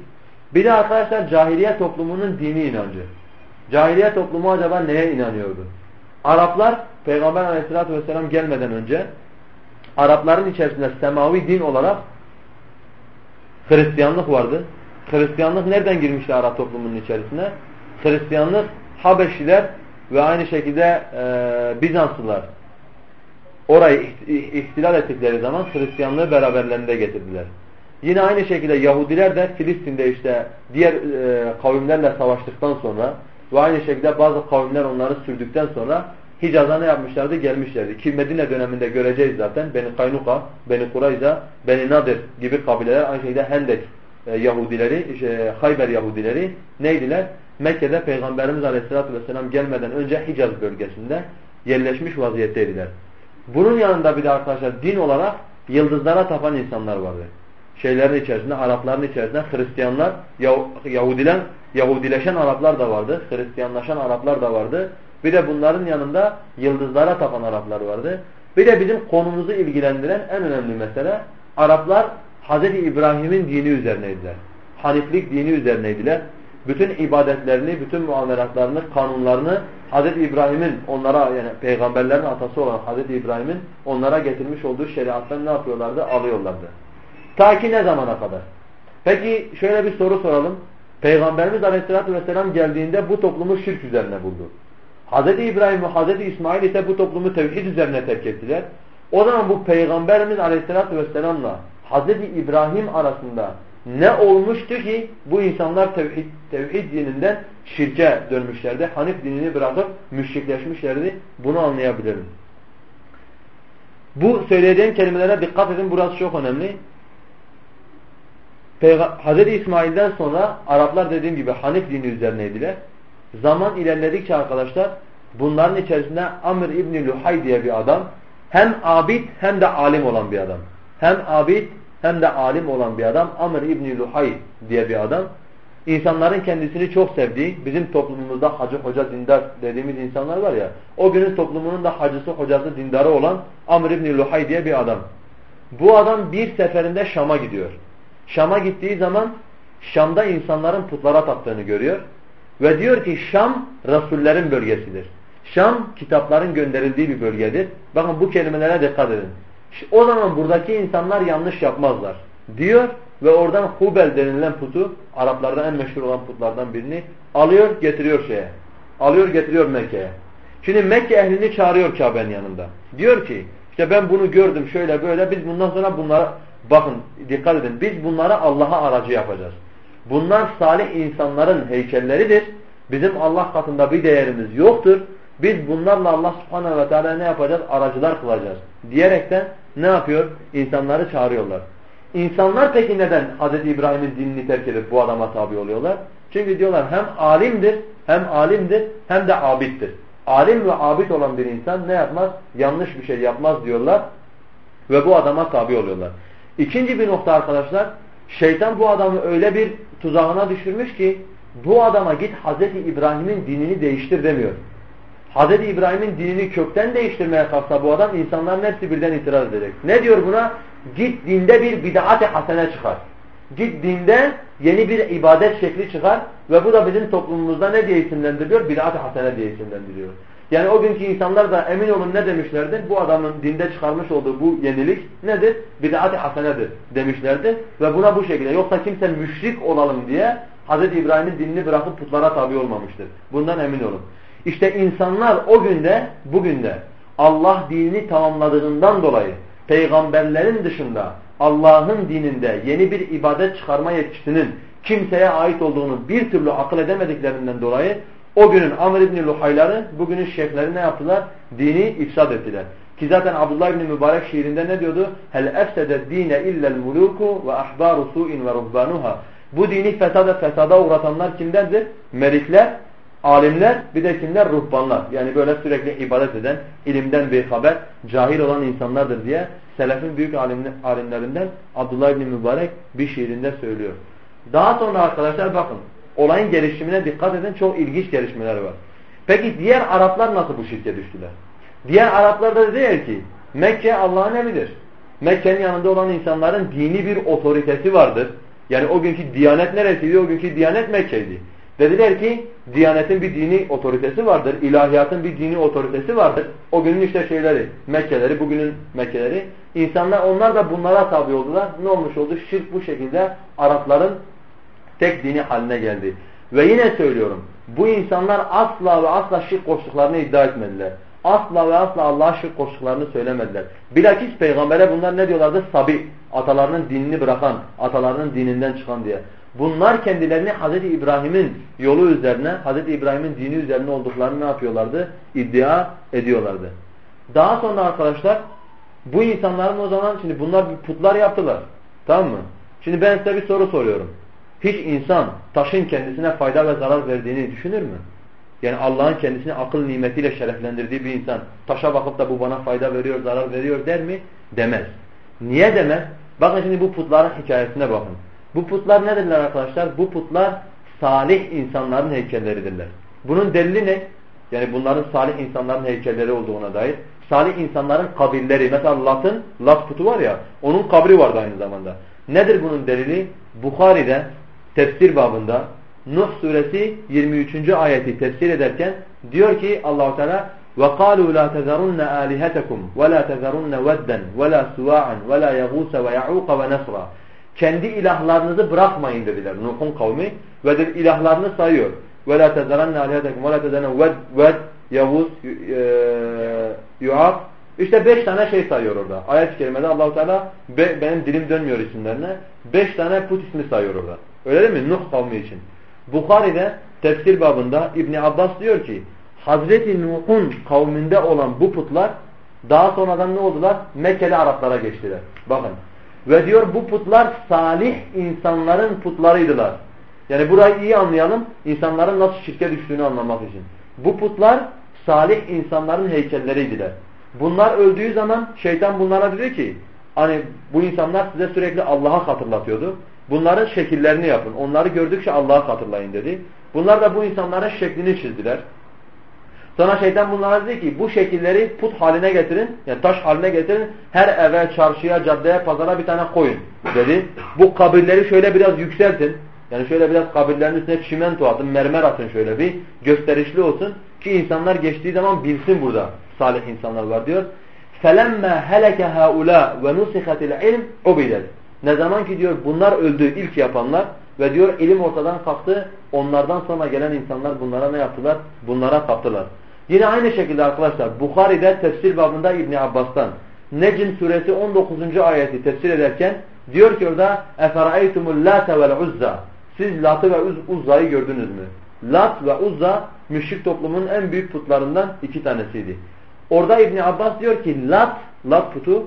Bir de arkadaşlar cahiliye toplumunun dini inancı. Cahiliye toplumu acaba neye inanıyordu? Araplar Peygamber aleyhissalatü vesselam gelmeden önce Arapların içerisinde semavi din olarak Hristiyanlık vardı. Hristiyanlık nereden girmişti Arap toplumunun içerisine? Hristiyanlık Habeşiler ve aynı şekilde e, Bizanslılar orayı ihtilal ettikleri zaman Hristiyanlığı beraberlerinde getirdiler. Yine aynı şekilde Yahudiler de Filistin'de işte diğer e, kavimlerle savaştıktan sonra ve aynı şekilde bazı kavimler onları sürdükten sonra Hicaz'a ne yapmışlardı? Gelmişlerdi. Ki Medine döneminde göreceğiz zaten. Beni Kaynuka, Beni Kurayza, Beni Nadir gibi kabileler aynı şekilde Hendek e, Yahudileri, işte, Hayber Yahudileri neydiler? Mekke'de Peygamberimiz Aleyhisselatü Vesselam gelmeden önce Hicaz bölgesinde yerleşmiş vaziyetteydiler. Bunun yanında bir de arkadaşlar din olarak yıldızlara tapan insanlar vardı. şeylerin içerisinde, Arapların içerisinde Hristiyanlar, Yahudiler, Yahudileşen Araplar da vardı, Hristiyanlaşan Araplar da vardı. Bir de bunların yanında yıldızlara tapan Araplar vardı. Bir de bizim konumuzu ilgilendiren en önemli mesele Araplar Hz. İbrahim'in dini üzerineydiler. Haniflik dini üzerineydiler. Bütün ibadetlerini, bütün muamelatlarını, kanunlarını Hz. İbrahim'in onlara yani peygamberlerin atası olan Hz. İbrahim'in onlara getirmiş olduğu şeriattan ne yapıyorlardı? Alıyorlardı. Ta ki ne zamana kadar? Peki şöyle bir soru soralım. Peygamberimiz Aleyhisselatü Vesselam geldiğinde bu toplumu şirk üzerine buldu. Hz. İbrahim ve Hz. İsmail ise bu toplumu tevhid üzerine terk ettiler. O zaman bu Peygamberimiz Aleyhisselatü Vesselam'la Hz. İbrahim arasında ne olmuştu ki bu insanlar tevhid, tevhid dininden şirke dönmüşlerdi. Hanif dinini bırakıp müşrikleşmişlerdi. Bunu anlayabilirim. Bu söylediğim kelimelere dikkat edin. Burası çok önemli. Hz. İsmail'den sonra Araplar dediğim gibi Hanif dini üzerineydiler. Zaman ilerledikçe arkadaşlar bunların içerisinde Amr İbni Luhay diye bir adam hem abid hem de alim olan bir adam. Hem abid hem de alim olan bir adam Amr İbni Luhay diye bir adam. İnsanların kendisini çok sevdiği, bizim toplumumuzda hacı hoca dindar dediğimiz insanlar var ya, o günün toplumunun da hacısı hocası dindarı olan Amr İbni Luhay diye bir adam. Bu adam bir seferinde Şam'a gidiyor. Şam'a gittiği zaman Şam'da insanların putlara taptığını görüyor. Ve diyor ki Şam Resullerin bölgesidir. Şam kitapların gönderildiği bir bölgedir. Bakın bu kelimelere dikkat edin. O zaman buradaki insanlar yanlış yapmazlar diyor ve oradan Hubel denilen putu Araplardan en meşhur olan putlardan birini alıyor getiriyor şeye. Alıyor getiriyor Mekke'ye. Şimdi Mekke ehlini çağırıyor Kabe'nin yanında. Diyor ki işte ben bunu gördüm şöyle böyle biz bundan sonra bunlara bakın dikkat edin biz bunları Allah'a aracı yapacağız. Bunlar salih insanların heykelleridir. Bizim Allah katında bir değerimiz yoktur. Biz bunlarla Allah subhanehu ve teala ne yapacağız? Aracılar kılacağız. Diyerekten ne yapıyor? İnsanları çağırıyorlar. İnsanlar peki neden Hz. İbrahim'in dinini terk edip bu adama tabi oluyorlar? Çünkü diyorlar hem alimdir, hem alimdir, hem de abittir. Alim ve abid olan bir insan ne yapmaz? Yanlış bir şey yapmaz diyorlar ve bu adama tabi oluyorlar. İkinci bir nokta arkadaşlar, şeytan bu adamı öyle bir tuzağına düşürmüş ki bu adama git Hz. İbrahim'in dinini değiştir demiyor. Hz. İbrahim'in dinini kökten değiştirmeye kalksa bu adam insanların hepsi birden itiraz edecek. Ne diyor buna? Git dinde bir bid'at-ı hasene çıkar. Git dinde yeni bir ibadet şekli çıkar ve bu da bizim toplumumuzda ne diye isimlendiriyor? Bid'at-ı hasene diye isimlendiriyor. Yani o günkü insanlar da emin olun ne demişlerdi? Bu adamın dinde çıkarmış olduğu bu yenilik nedir? Bid'at-ı hasenedir demişlerdi. Ve buna bu şekilde yoksa kimse müşrik olalım diye Hz. İbrahim'in dinini bırakıp putlara tabi olmamıştır. Bundan emin olun. İşte insanlar o günde, bugün de Allah dinini tamamladığından dolayı peygamberlerin dışında Allah'ın dininde yeni bir ibadet çıkarma yetkisinin kimseye ait olduğunu bir türlü akıl edemediklerinden dolayı o günün Amr İbni Luhayları bugünün şeyhleri ne yaptılar? Dini ifsad ettiler. Ki zaten Abdullah İbni Mübarek şiirinde ne diyordu? Hel efsede dine illel muluku ve ahbaru su'in ve ruhbanuha. Bu dini fesada fesada uğratanlar kimdendir? Melikler alimler bir de kimler? Ruhbanlar. Yani böyle sürekli ibadet eden, ilimden bir haber, cahil olan insanlardır diye selefin büyük alimlerinden Abdullah İbni Mübarek bir şiirinde söylüyor. Daha sonra arkadaşlar bakın olayın gelişimine dikkat edin çok ilginç gelişmeler var. Peki diğer Araplar nasıl bu şirke düştüler? Diğer Araplar da dediler ki Mekke Allah'ın evidir. Mekke'nin yanında olan insanların dini bir otoritesi vardır. Yani o günkü diyanet neresiydi? O günkü diyanet Mekke'ydi. Dediler ki Diyanetin bir dini otoritesi vardır. ilahiyatın bir dini otoritesi vardır. O günün işte şeyleri, Mekkeleri, bugünün Mekkeleri. İnsanlar onlar da bunlara tabi oldular. Ne olmuş oldu? Şirk bu şekilde Arapların tek dini haline geldi. Ve yine söylüyorum. Bu insanlar asla ve asla şirk koştuklarını iddia etmediler. Asla ve asla Allah'a şirk koştuklarını söylemediler. Bilakis peygambere bunlar ne diyorlardı? Sabi. Atalarının dinini bırakan, atalarının dininden çıkan diye. Bunlar kendilerini Hz. İbrahim'in yolu üzerine, Hz. İbrahim'in dini üzerine olduklarını ne yapıyorlardı? İddia ediyorlardı. Daha sonra arkadaşlar bu insanların o zaman şimdi bunlar putlar yaptılar. Tamam mı? Şimdi ben size bir soru soruyorum. Hiç insan taşın kendisine fayda ve zarar verdiğini düşünür mü? Yani Allah'ın kendisini akıl nimetiyle şereflendirdiği bir insan taşa bakıp da bu bana fayda veriyor, zarar veriyor der mi? Demez. Niye demez? Bakın şimdi bu putların hikayesine bakın. Bu putlar nedirler arkadaşlar? Bu putlar salih insanların heykelleridirler. Bunun delili ne? Yani bunların salih insanların heykelleri olduğuna dair. Salih insanların kabirleri. Mesela Lat'ın, Lat putu var ya, onun kabri vardı aynı zamanda. Nedir bunun delili? Bukhari'de tefsir babında Nuh suresi 23. ayeti tefsir ederken diyor ki Allahu Teala وَقَالُوا لَا تَذَرُنَّ آلِهَتَكُمْ وَلَا تَذَرُنَّ وَدًّا وَلَا سُوَاعًا وَلَا يَغُوسَ وَيَعُوقَ وَنَسْرًا Kendi ilahlarınızı bırakmayın dediler Nuh'un kavmi ve de ilahlarını sayıyor. وَلَا تَذَرَنَّ آلِهَتَكُمْ وَلَا تَذَرُنَّ وَدْ وَدْ يَغُوسَ يُعَاقْ İşte beş tane şey sayıyor orada. Ayet-i kerimede Allah-u Teala benim dilim dönmüyor isimlerine. Beş tane put ismi sayıyor orada. Öyle değil mi? Nuh kavmi için. Bukhari'de tefsir babında İbn Abbas diyor ki Hazreti Nuh'un kavminde olan bu putlar daha sonradan ne oldular? Mekkeli Araplara geçtiler. Bakın. Ve diyor bu putlar salih insanların putlarıydılar. Yani burayı iyi anlayalım. insanların nasıl şirke düştüğünü anlamak için. Bu putlar salih insanların heykelleriydiler. Bunlar öldüğü zaman şeytan bunlara dedi ki hani bu insanlar size sürekli Allah'a hatırlatıyordu. Bunların şekillerini yapın. Onları gördükçe Allah'a hatırlayın dedi. Bunlar da bu insanların şeklini çizdiler. Sonra şeytan bunlara dedi ki bu şekilleri put haline getirin. Yani taş haline getirin. Her eve, çarşıya, caddeye, pazara bir tane koyun dedi. Bu kabirleri şöyle biraz yükseltin. Yani şöyle biraz kabirlerin üstüne çimento atın, mermer atın şöyle bir. Gösterişli olsun. Ki insanlar geçtiği zaman bilsin burada salih insanlar var diyor. فَلَمَّا هَلَكَ هَؤُلَاء وَنُسِخَتِ الْعِلْمِ عُبِدَتْ ne zaman ki diyor bunlar öldü ilk yapanlar ve diyor ilim ortadan kalktı. Onlardan sonra gelen insanlar bunlara ne yaptılar? Bunlara taptılar. Yine aynı şekilde arkadaşlar Bukhari'de tefsir babında İbn Abbas'tan Necm suresi 19. ayeti tefsir ederken diyor ki orada late vel uzza siz Lat'ı ve Uzza'yı gördünüz mü? Lat ve Uzza müşrik toplumun en büyük putlarından iki tanesiydi. Orada İbn Abbas diyor ki Lat, Lat putu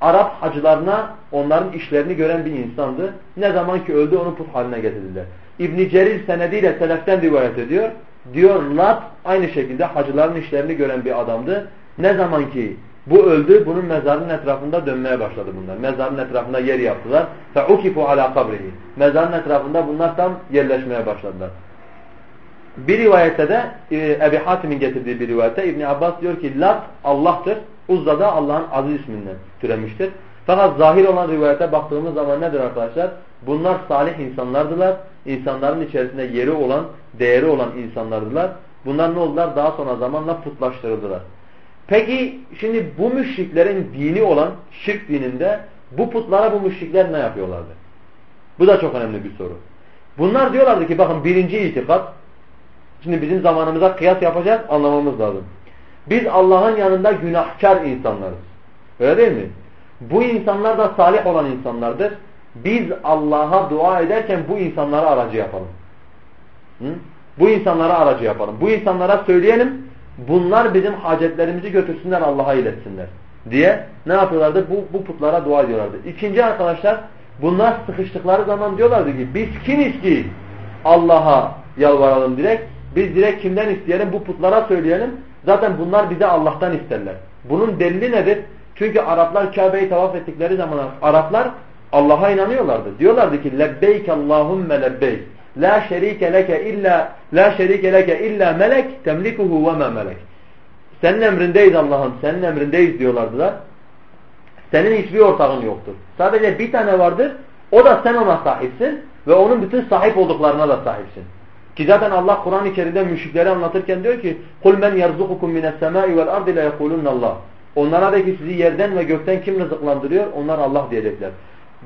Arap hacılarına onların işlerini gören bir insandı. Ne zaman ki öldü onu put haline getirdiler. İbn Cerir senediyle seleften rivayet ediyor. Diyor Lat aynı şekilde hacıların işlerini gören bir adamdı. Ne zaman ki bu öldü, bunun mezarının etrafında dönmeye başladı bunlar. Mezarın etrafında yer yaptılar. فَعُكِفُ عَلَى قَبْرِهِ Mezarın etrafında bunlar tam yerleşmeye başladılar. Bir rivayette de e, Ebi Hatim'in getirdiği bir rivayette İbn Abbas diyor ki Lat Allah'tır. Uzza da Allah'ın aziz isminden türemiştir. Fakat zahir olan rivayete baktığımız zaman nedir arkadaşlar? Bunlar salih insanlardılar. İnsanların içerisinde yeri olan, değeri olan insanlardılar. Bunlar ne oldular? Daha sonra zamanla putlaştırıldılar. Peki şimdi bu müşriklerin dini olan şirk dininde bu putlara bu müşrikler ne yapıyorlardı? Bu da çok önemli bir soru. Bunlar diyorlardı ki bakın birinci itikat Şimdi bizim zamanımıza kıyas yapacağız, anlamamız lazım. Biz Allah'ın yanında günahkar insanlarız. Öyle değil mi? Bu insanlar da salih olan insanlardır. Biz Allah'a dua ederken bu insanlara aracı yapalım. Hı? Bu insanlara aracı yapalım. Bu insanlara söyleyelim. Bunlar bizim hacetlerimizi götürsünler Allah'a iletsinler. Diye ne yapıyorlardı? Bu, bu putlara dua ediyorlardı. İkinci arkadaşlar bunlar sıkıştıkları zaman diyorlardı ki biz kimiz ki Allah'a yalvaralım direkt? Biz direkt kimden isteyelim? Bu putlara söyleyelim. Zaten bunlar bize Allah'tan isterler. Bunun delili nedir? Çünkü Araplar Kabe'yi tavaf ettikleri zaman Araplar Allah'a inanıyorlardı. Diyorlardı ki lebbeyk Allahumme lebbeyk. La şerike leke illa la şerike leke illa melek temlikuhu ve ma melek. Senin emrindeyiz Allah'ım. Senin emrindeyiz diyorlardılar. Senin hiçbir ortağın yoktur. Sadece bir tane vardır. O da sen ona sahipsin ve onun bütün sahip olduklarına da sahipsin. Ki zaten Allah Kur'an-ı Kerim'de müşrikleri anlatırken diyor ki قُلْ مَنْ يَرْزُقُكُمْ مِنَ السَّمَاءِ وَالْاَرْضِ لَيَقُولُنَّ اللّٰهِ Onlara de ki sizi yerden ve gökten kim rızıklandırıyor? Onlar Allah diyecekler.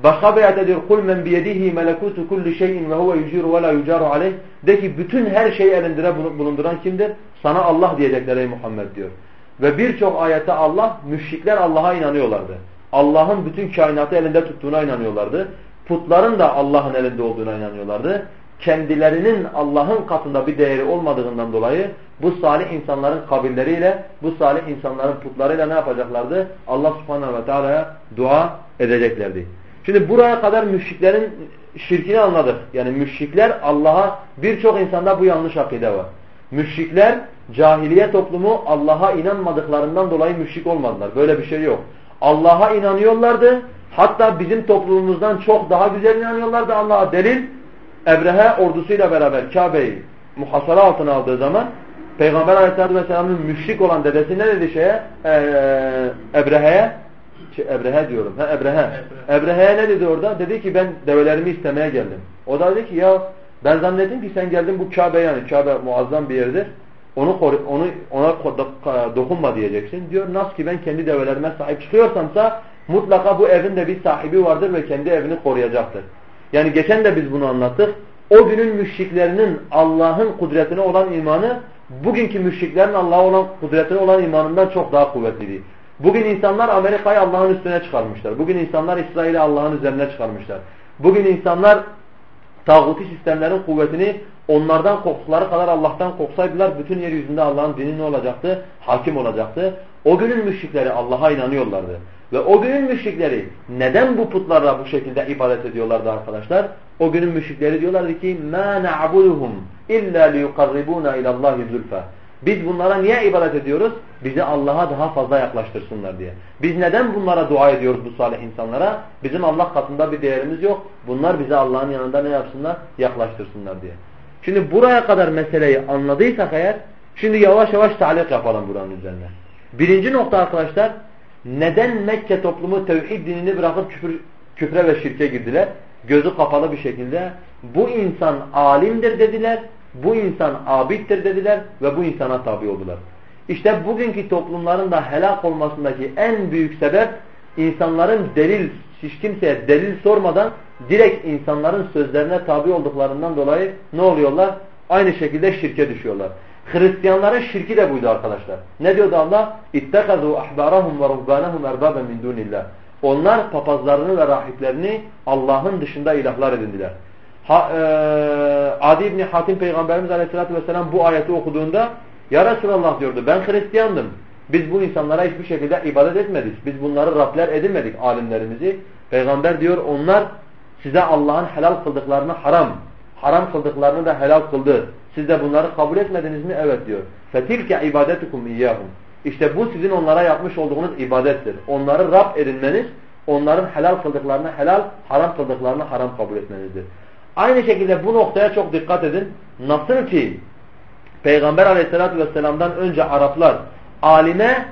Başka bir ayette diyor قُلْ مَنْ بِيَدِهِ مَلَكُوتُ كُلِّ شَيْءٍ وَهُوَ يُجِيرُ وَلَا يُجَارُ عَلَيْهِ De ki bütün her şeyi elinde bulunduran kimdir? Sana Allah diyecekler ey Muhammed diyor. Ve birçok ayette Allah, müşrikler Allah'a inanıyorlardı. Allah'ın bütün kainatı elinde tuttuğuna inanıyorlardı. Putların da Allah'ın elinde olduğuna inanıyorlardı kendilerinin Allah'ın katında bir değeri olmadığından dolayı bu salih insanların kabirleriyle, bu salih insanların putlarıyla ne yapacaklardı? Allah subhanahu ve teala'ya dua edeceklerdi. Şimdi buraya kadar müşriklerin şirkini anladık. Yani müşrikler Allah'a birçok insanda bu yanlış akide var. Müşrikler cahiliye toplumu Allah'a inanmadıklarından dolayı müşrik olmadılar. Böyle bir şey yok. Allah'a inanıyorlardı Hatta bizim toplumumuzdan çok daha güzel inanıyorlardı Allah'a delil. Ebrehe ordusuyla beraber Kabe'yi muhasara altına aldığı zaman Peygamber Aleyhisselatü Vesselam'ın müşrik olan dedesi ne dedi şeye? Ee, Ebrehe'ye şey, Ebrehe diyorum. Ha, Ebrehe. Ebrehe'ye ne dedi orada? Dedi ki ben develerimi istemeye geldim. O da dedi ki ya ben zannettim ki sen geldin bu Kabe yani Kabe muazzam bir yerdir. Onu onu ona dokunma diyeceksin. Diyor nasıl ki ben kendi develerime sahip çıkıyorsamsa mutlaka bu evin de bir sahibi vardır ve kendi evini koruyacaktır. Yani geçen de biz bunu anlattık. O günün müşriklerinin Allah'ın kudretine olan imanı bugünkü müşriklerin Allah'a olan kudretine olan imanından çok daha kuvvetliydi. Bugün insanlar Amerika'yı Allah'ın üstüne çıkarmışlar. Bugün insanlar İsrail'i Allah'ın üzerine çıkarmışlar. Bugün insanlar tağuti sistemlerin kuvvetini onlardan korktukları kadar Allah'tan korksaydılar bütün yeryüzünde Allah'ın dini ne olacaktı? Hakim olacaktı. O günün müşrikleri Allah'a inanıyorlardı. Ve o günün müşrikleri neden bu putlarla bu şekilde ibadet ediyorlardı arkadaşlar? O günün müşrikleri diyorlardı ki مَا نَعْبُدُهُمْ اِلَّا لِيُقَرِّبُونَ اِلَى اللّٰهِ زُلْفَى Biz bunlara niye ibadet ediyoruz? Bizi Allah'a daha fazla yaklaştırsınlar diye. Biz neden bunlara dua ediyoruz bu salih insanlara? Bizim Allah katında bir değerimiz yok. Bunlar bizi Allah'ın yanında ne yapsınlar? Yaklaştırsınlar diye. Şimdi buraya kadar meseleyi anladıysak eğer, şimdi yavaş yavaş talik yapalım buranın üzerine. Birinci nokta arkadaşlar, neden Mekke toplumu tevhid dinini bırakıp küfür, küfre ve şirke girdiler? Gözü kapalı bir şekilde bu insan alimdir dediler, bu insan abittir dediler ve bu insana tabi oldular. İşte bugünkü toplumların da helak olmasındaki en büyük sebep insanların delil, hiç kimseye delil sormadan direkt insanların sözlerine tabi olduklarından dolayı ne oluyorlar? Aynı şekilde şirke düşüyorlar. Hristiyanların şirki de buydu arkadaşlar. Ne diyordu Allah? İttekazû ahbârahum ve ruhbânehum erbâben min dûnillah. Onlar papazlarını ve rahiplerini Allah'ın dışında ilahlar edindiler. Ha, e, Adi İbni Hatim Peygamberimiz Aleyhisselatü Vesselam bu ayeti okuduğunda Ya Resulallah diyordu ben Hristiyandım. Biz bu insanlara hiçbir şekilde ibadet etmedik. Biz bunları Rabler edinmedik alimlerimizi. Peygamber diyor onlar size Allah'ın helal kıldıklarını haram, haram kıldıklarını da helal kıldı. Siz de bunları kabul etmediniz mi? Evet diyor. فَتِلْكَ عِبَادَتُكُمْ اِيَّهُمْ İşte bu sizin onlara yapmış olduğunuz ibadettir. Onları Rab edinmeniz, onların helal kıldıklarını helal, haram kıldıklarını haram kabul etmenizdir. Aynı şekilde bu noktaya çok dikkat edin. Nasıl ki Peygamber aleyhissalatü vesselam'dan önce Araplar alime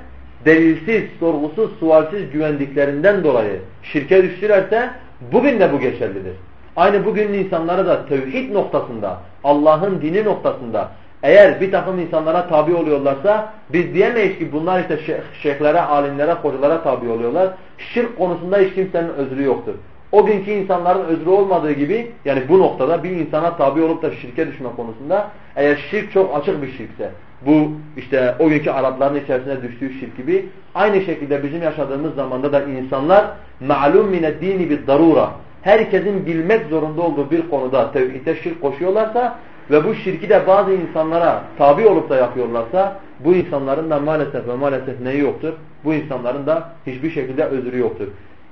delilsiz, sorgusuz, sualsiz güvendiklerinden dolayı şirke düştülerse bugün de bu geçerlidir. Aynı bugünün insanları da tevhid noktasında, Allah'ın dini noktasında eğer bir takım insanlara tabi oluyorlarsa biz diyemeyiz ki bunlar işte şeyhlere, alimlere, hocalara tabi oluyorlar. Şirk konusunda hiç kimsenin özrü yoktur. O günkü insanların özrü olmadığı gibi yani bu noktada bir insana tabi olup da şirke düşme konusunda eğer şirk çok açık bir şirkse bu işte o günkü Arapların içerisine düştüğü şirk gibi aynı şekilde bizim yaşadığımız zamanda da insanlar ma'lum mine dini bir darura herkesin bilmek zorunda olduğu bir konuda tevhide şirk koşuyorlarsa ve bu şirki de bazı insanlara tabi olup da yapıyorlarsa bu insanların da maalesef ve maalesef neyi yoktur? Bu insanların da hiçbir şekilde özrü yoktur.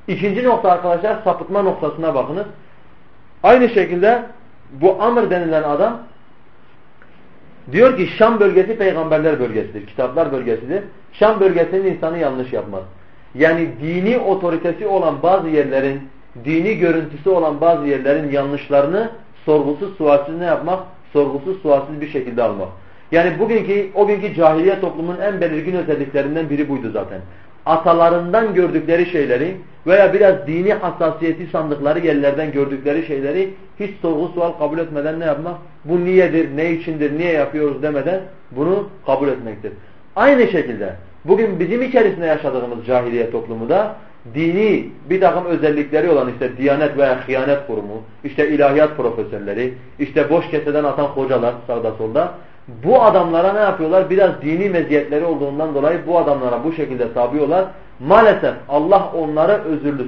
İkinci nokta arkadaşlar sapıtma noktasına bakınız. Aynı şekilde bu Amr denilen adam diyor ki Şam bölgesi peygamberler bölgesidir. Kitaplar bölgesidir. Şam bölgesinin insanı yanlış yapmaz. Yani dini otoritesi olan bazı yerlerin, dini görüntüsü olan bazı yerlerin yanlışlarını sorgusuz sualsiz ne yapmak? Sorgusuz sualsiz bir şekilde almak. Yani bugünkü o günkü cahiliye toplumunun en belirgin özelliklerinden biri buydu zaten atalarından gördükleri şeyleri veya biraz dini hassasiyeti sandıkları yerlerden gördükleri şeyleri hiç sorgu sual kabul etmeden ne yapmak? Bu niyedir, ne içindir, niye yapıyoruz demeden bunu kabul etmektir. Aynı şekilde bugün bizim içerisinde yaşadığımız cahiliye toplumu da dini bir takım özellikleri olan işte diyanet veya hıyanet kurumu, işte ilahiyat profesörleri, işte boş keseden atan hocalar sağda solda bu adamlara ne yapıyorlar? Biraz dini meziyetleri olduğundan dolayı bu adamlara bu şekilde tabiyorlar. Maalesef Allah onları özürlü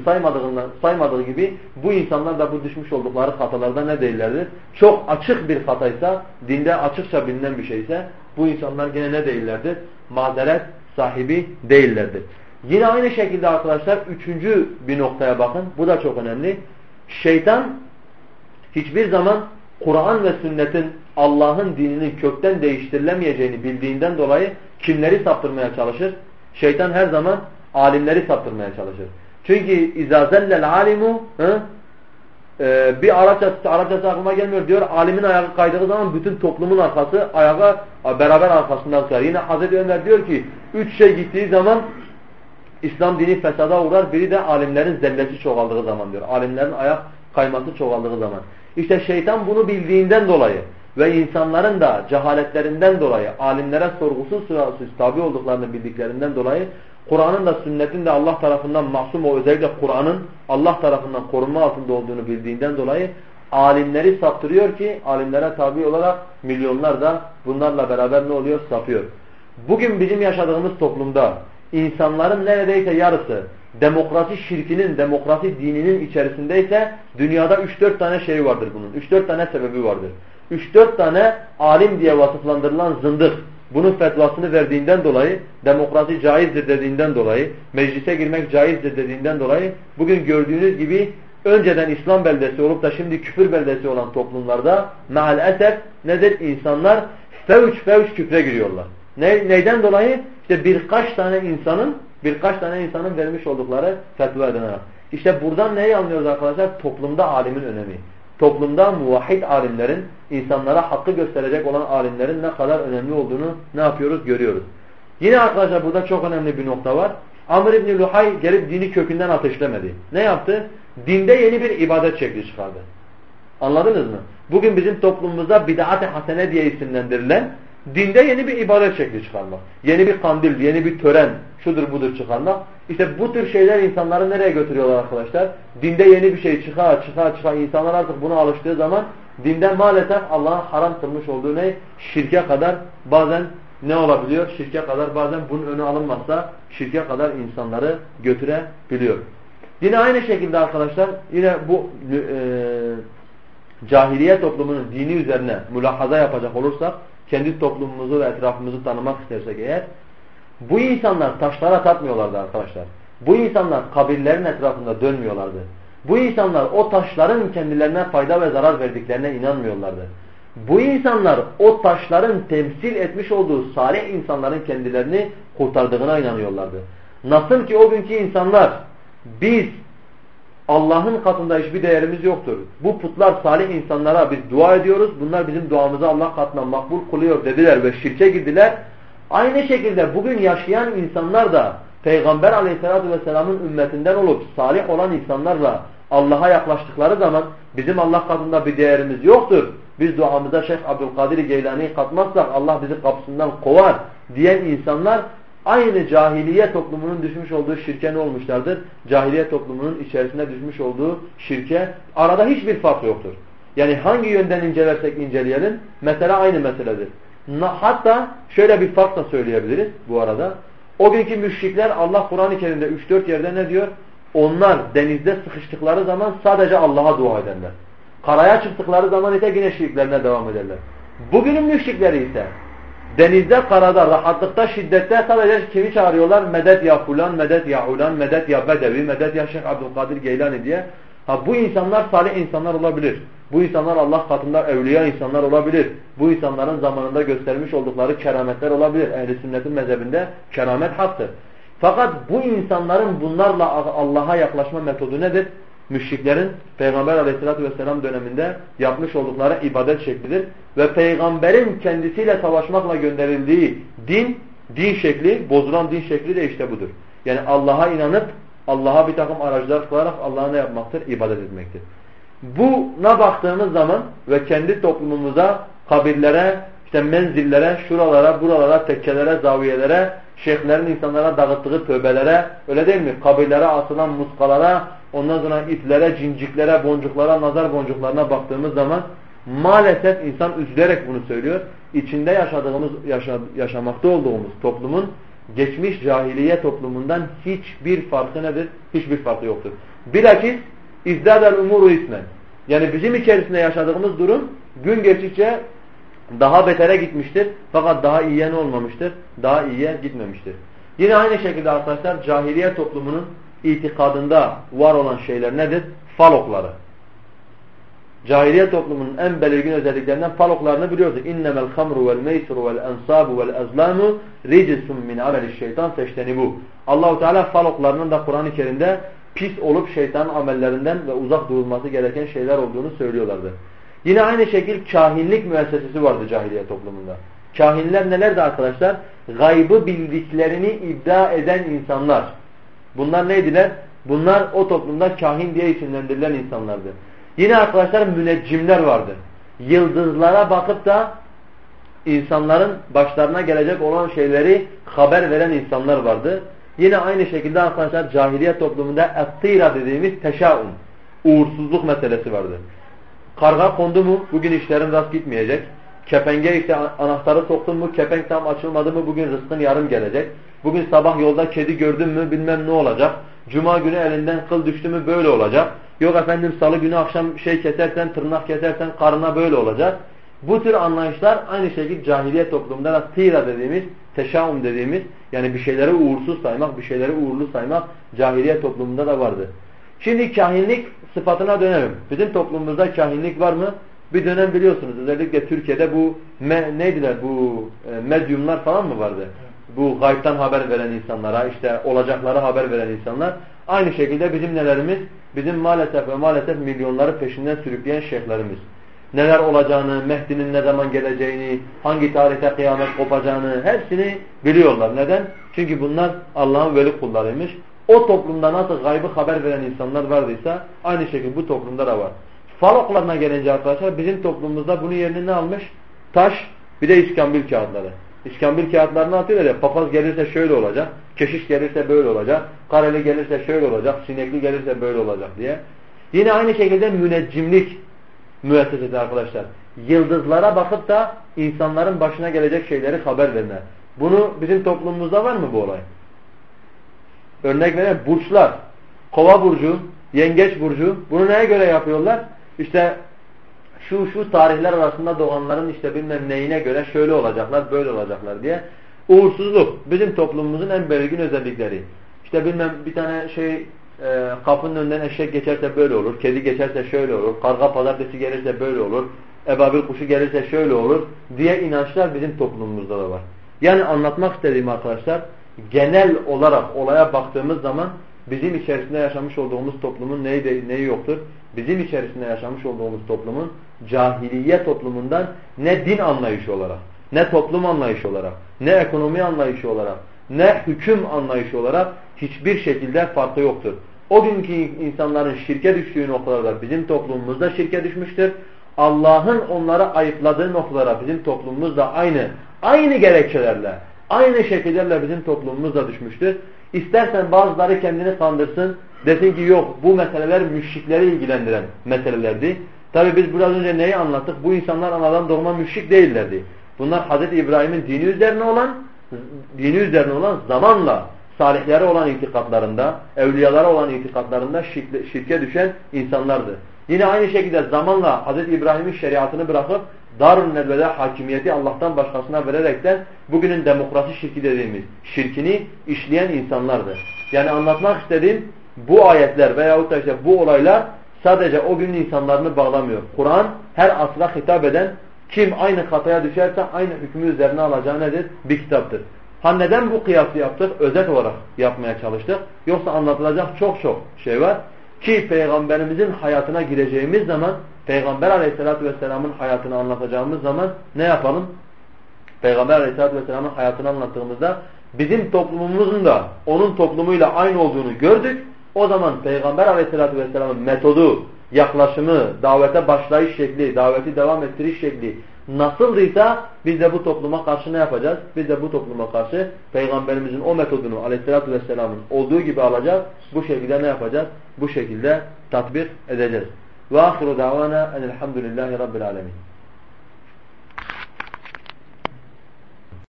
saymadığı gibi bu insanlar da bu düşmüş oldukları hatalarda ne değillerdir? Çok açık bir hataysa, dinde açıkça bilinen bir şeyse bu insanlar gene ne değillerdir? Mazeret sahibi değillerdir. Yine aynı şekilde arkadaşlar üçüncü bir noktaya bakın. Bu da çok önemli. Şeytan hiçbir zaman Kur'an ve sünnetin Allah'ın dininin kökten değiştirilemeyeceğini bildiğinden dolayı kimleri saptırmaya çalışır? Şeytan her zaman alimleri saptırmaya çalışır. Çünkü izazellel alimu e, bir Arapçası, Arapçası aklıma gelmiyor diyor. Alimin ayağı kaydığı zaman bütün toplumun arkası ayağı beraber arkasından kayar. Yine Hazreti Ömer diyor ki üç şey gittiği zaman İslam dini fesada uğrar. Biri de alimlerin zellesi çoğaldığı zaman diyor. Alimlerin ayak kayması çoğaldığı zaman. İşte şeytan bunu bildiğinden dolayı ve insanların da cehaletlerinden dolayı alimlere sorgusuz sırasız tabi olduklarını bildiklerinden dolayı Kur'an'ın da sünnetin de Allah tarafından mahsum o özellikle Kur'an'ın Allah tarafından korunma altında olduğunu bildiğinden dolayı alimleri saptırıyor ki alimlere tabi olarak milyonlar da bunlarla beraber ne oluyor? Sapıyor. Bugün bizim yaşadığımız toplumda insanların neredeyse yarısı demokrasi şirkinin, demokrasi dininin içerisindeyse dünyada 3-4 tane şey vardır bunun. 3-4 tane sebebi vardır. 3-4 tane alim diye vasıflandırılan zındık bunun fetvasını verdiğinden dolayı, demokrasi caizdir dediğinden dolayı, meclise girmek caizdir dediğinden dolayı bugün gördüğünüz gibi önceden İslam beldesi olup da şimdi küfür beldesi olan toplumlarda maalesef nedir? İnsanlar fevç fevç küfre giriyorlar. Ne, neyden dolayı? İşte birkaç tane insanın birkaç tane insanın vermiş oldukları fetva edinerek. İşte buradan neyi anlıyoruz arkadaşlar? Toplumda alimin önemi toplumda muvahhid alimlerin, insanlara hakkı gösterecek olan alimlerin ne kadar önemli olduğunu ne yapıyoruz? Görüyoruz. Yine arkadaşlar burada çok önemli bir nokta var. Amr İbni Luhay gelip dini kökünden ateşlemedi. Ne yaptı? Dinde yeni bir ibadet şekli çıkardı. Anladınız mı? Bugün bizim toplumumuzda bid'at-ı hasene diye isimlendirilen dinde yeni bir ibadet şekli çıkarmak. Yeni bir kandil, yeni bir tören, şudur budur çıkarmak. İşte bu tür şeyler insanları nereye götürüyorlar arkadaşlar? Dinde yeni bir şey çıkar çıkar çıkar. İnsanlar artık buna alıştığı zaman dinden maalesef Allah'ın haram kılmış olduğu ne? Şirke kadar bazen ne olabiliyor? Şirke kadar bazen bunun önü alınmazsa şirke kadar insanları götürebiliyor. Yine aynı şekilde arkadaşlar yine bu e, cahiliye toplumunun dini üzerine mülahaza yapacak olursak kendi toplumumuzu ve etrafımızı tanımak istersek eğer bu insanlar taşlara tapmıyorlardı arkadaşlar. Bu insanlar kabirlerin etrafında dönmüyorlardı. Bu insanlar o taşların kendilerine fayda ve zarar verdiklerine inanmıyorlardı. Bu insanlar o taşların temsil etmiş olduğu salih insanların kendilerini kurtardığına inanıyorlardı. Nasıl ki o günkü insanlar biz Allah'ın katında hiçbir değerimiz yoktur. Bu putlar salih insanlara biz dua ediyoruz. Bunlar bizim duamızı Allah katına makbul kılıyor dediler ve şirke girdiler. Aynı şekilde bugün yaşayan insanlar da Peygamber aleyhissalatü vesselamın ümmetinden olup salih olan insanlarla Allah'a yaklaştıkları zaman bizim Allah katında bir değerimiz yoktur. Biz duamıza Şeyh Abdülkadir Geylani'yi katmazsak Allah bizi kapısından kovar diyen insanlar aynı cahiliye toplumunun düşmüş olduğu şirke ne olmuşlardır? Cahiliye toplumunun içerisinde düşmüş olduğu şirke arada hiçbir fark yoktur. Yani hangi yönden incelersek inceleyelim mesela aynı meseledir. Hatta şöyle bir fark da söyleyebiliriz bu arada. O günkü müşrikler Allah Kur'an-ı Kerim'de 3-4 yerde ne diyor? Onlar denizde sıkıştıkları zaman sadece Allah'a dua ederler. Karaya çıktıkları zaman ise yine şirklerine devam ederler. Bugünün müşrikleri ise denizde, karada, rahatlıkta, şiddette sadece kimi çağırıyorlar? Medet ya fulan, medet ya ulan, medet ya bedevi, medet ya Şeyh Abdülkadir Geylani diye. Ha bu insanlar salih insanlar olabilir. Bu insanlar Allah katında evliya insanlar olabilir. Bu insanların zamanında göstermiş oldukları kerametler olabilir. Ehl-i sünnetin mezhebinde keramet haktır. Fakat bu insanların bunlarla Allah'a yaklaşma metodu nedir? Müşriklerin Peygamber aleyhissalatü vesselam döneminde yapmış oldukları ibadet şeklidir. Ve Peygamberin kendisiyle savaşmakla gönderildiği din, din şekli, bozulan din şekli de işte budur. Yani Allah'a inanıp Allah'a bir takım aracılar kılarak Allah'a ne yapmaktır? İbadet etmektir. Buna baktığımız zaman ve kendi toplumumuza, kabirlere, işte menzillere, şuralara, buralara, tekkelere, zaviyelere, şeyhlerin insanlara dağıttığı tövbelere, öyle değil mi? Kabirlere asılan muskalara, ondan sonra iplere, cinciklere, boncuklara, nazar boncuklarına baktığımız zaman maalesef insan üzülerek bunu söylüyor. İçinde yaşadığımız, yaşa, yaşamakta olduğumuz toplumun geçmiş cahiliye toplumundan hiçbir farkı nedir? Hiçbir farkı yoktur. Bilakis izdadel umuru ismen. Yani bizim içerisinde yaşadığımız durum gün geçtikçe daha betere gitmiştir. Fakat daha iyiye ne olmamıştır? Daha iyiye gitmemiştir. Yine aynı şekilde arkadaşlar cahiliye toplumunun itikadında var olan şeyler nedir? Falokları. Cahiliye toplumunun en belirgin özelliklerinden faloklarını biliyoruz. İnnemel hamru vel meysru vel ensabu vel azlamu ricisun min ameliş şeytan bu. Allahu Teala faloklarının da Kur'an-ı Kerim'de pis olup şeytanın amellerinden ve uzak durulması gereken şeyler olduğunu söylüyorlardı. Yine aynı şekilde kahinlik müessesesi vardı cahiliye toplumunda. Kahinler nelerdi arkadaşlar? Gaybı bildiklerini iddia eden insanlar. Bunlar neydiler? Bunlar o toplumda kahin diye isimlendirilen insanlardı. Yine arkadaşlar müneccimler vardı. Yıldızlara bakıp da insanların başlarına gelecek olan şeyleri haber veren insanlar vardı. Yine aynı şekilde arkadaşlar cahiliye toplumunda ettira dediğimiz teşaum, uğursuzluk meselesi vardı. Karga kondu mu bugün işlerin rast gitmeyecek. Kepenge işte anahtarı soktun mu kepenk tam açılmadı mı bugün rızkın yarım gelecek. Bugün sabah yolda kedi gördün mü bilmem ne olacak. Cuma günü elinden kıl düştü mü böyle olacak. Yok efendim salı günü akşam şey kesersen tırnak kesersen karına böyle olacak. Bu tür anlayışlar aynı şekilde cahiliye toplumunda da tira dediğimiz, teşaum dediğimiz yani bir şeyleri uğursuz saymak, bir şeyleri uğurlu saymak cahiliye toplumunda da vardı. Şimdi kahinlik sıfatına dönelim. Bizim toplumumuzda kahinlik var mı? Bir dönem biliyorsunuz özellikle Türkiye'de bu me, neydiler bu e, medyumlar falan mı vardı? Bu gaybtan haber veren insanlara işte olacakları haber veren insanlar. Aynı şekilde bizim nelerimiz? Bizim maalesef ve maalesef milyonları peşinden sürükleyen şeyhlerimiz. Neler olacağını, Mehdi'nin ne zaman geleceğini, hangi tarihte kıyamet kopacağını hepsini biliyorlar. Neden? Çünkü bunlar Allah'ın veli kullarıymış. O toplumda nasıl gaybı haber veren insanlar vardıysa aynı şekilde bu toplumda da var. Fal oklarına gelince arkadaşlar bizim toplumumuzda bunun yerini ne almış? Taş bir de iskambil kağıtları. İskambil kağıtlarını atıyorlar ya papaz gelirse şöyle olacak, keşiş gelirse böyle olacak, kareli gelirse şöyle olacak, sinekli gelirse böyle olacak diye. Yine aynı şekilde müneccimlik müessesesi arkadaşlar. Yıldızlara bakıp da insanların başına gelecek şeyleri haber verenler. Bunu bizim toplumumuzda var mı bu olay? Örnek verelim burçlar. Kova burcu, yengeç burcu. Bunu neye göre yapıyorlar? İşte şu şu tarihler arasında doğanların işte bilmem neyine göre şöyle olacaklar, böyle olacaklar diye. Uğursuzluk bizim toplumumuzun en belirgin özellikleri. İşte bilmem bir tane şey e, kapının önünden eşek geçerse böyle olur, kedi geçerse şöyle olur, karga pazartesi gelirse böyle olur, ebabil kuşu gelirse şöyle olur diye inançlar bizim toplumumuzda da var. Yani anlatmak istediğim arkadaşlar genel olarak olaya baktığımız zaman bizim içerisinde yaşamış olduğumuz toplumun neyi, de, neyi yoktur? Bizim içerisinde yaşamış olduğumuz toplumun cahiliye toplumundan ne din anlayışı olarak, ne toplum anlayışı olarak, ne ekonomi anlayışı olarak, ne hüküm anlayışı olarak hiçbir şekilde farkı yoktur. O günkü insanların şirke düştüğü noktalarda bizim toplumumuzda şirke düşmüştür. Allah'ın onlara ayıpladığı noktalara bizim toplumumuz da aynı, aynı gerekçelerle, aynı şekillerle bizim toplumumuz da düşmüştür. İstersen bazıları kendini kandırsın, desin ki yok bu meseleler müşrikleri ilgilendiren meselelerdi. Tabi biz biraz önce neyi anlattık? Bu insanlar anadan doğma müşrik değillerdi. Bunlar Hz. İbrahim'in dini üzerine olan, dini üzerine olan zamanla salihlere olan itikatlarında, evliyalara olan itikatlarında şirke düşen insanlardı. Yine aynı şekilde zamanla Hz. İbrahim'in şeriatını bırakıp Darun Nedve'de hakimiyeti Allah'tan başkasına vererekten bugünün demokrasi şirki dediğimiz şirkini işleyen insanlardı. Yani anlatmak istediğim bu ayetler veyahut da işte bu olaylar sadece o günün insanlarını bağlamıyor. Kur'an her asla hitap eden kim aynı hataya düşerse aynı hükmü üzerine alacağı nedir? Bir kitaptır. Ha neden bu kıyası yaptık? Özet olarak yapmaya çalıştık. Yoksa anlatılacak çok çok şey var. Ki Peygamberimizin hayatına gireceğimiz zaman Peygamber aleyhissalatü vesselamın hayatını anlatacağımız zaman ne yapalım? Peygamber aleyhissalatü vesselamın hayatını anlattığımızda bizim toplumumuzun da onun toplumuyla aynı olduğunu gördük. O zaman Peygamber aleyhissalatü vesselamın metodu, yaklaşımı, davete başlayış şekli, daveti devam ettiriş şekli nasıldıysa biz de bu topluma karşı ne yapacağız? Biz de bu topluma karşı Peygamberimizin o metodunu aleyhissalatü vesselamın olduğu gibi alacağız. Bu şekilde ne yapacağız? Bu şekilde tatbik edeceğiz. Ve ahiru davana enelhamdülillahi rabbil alemin.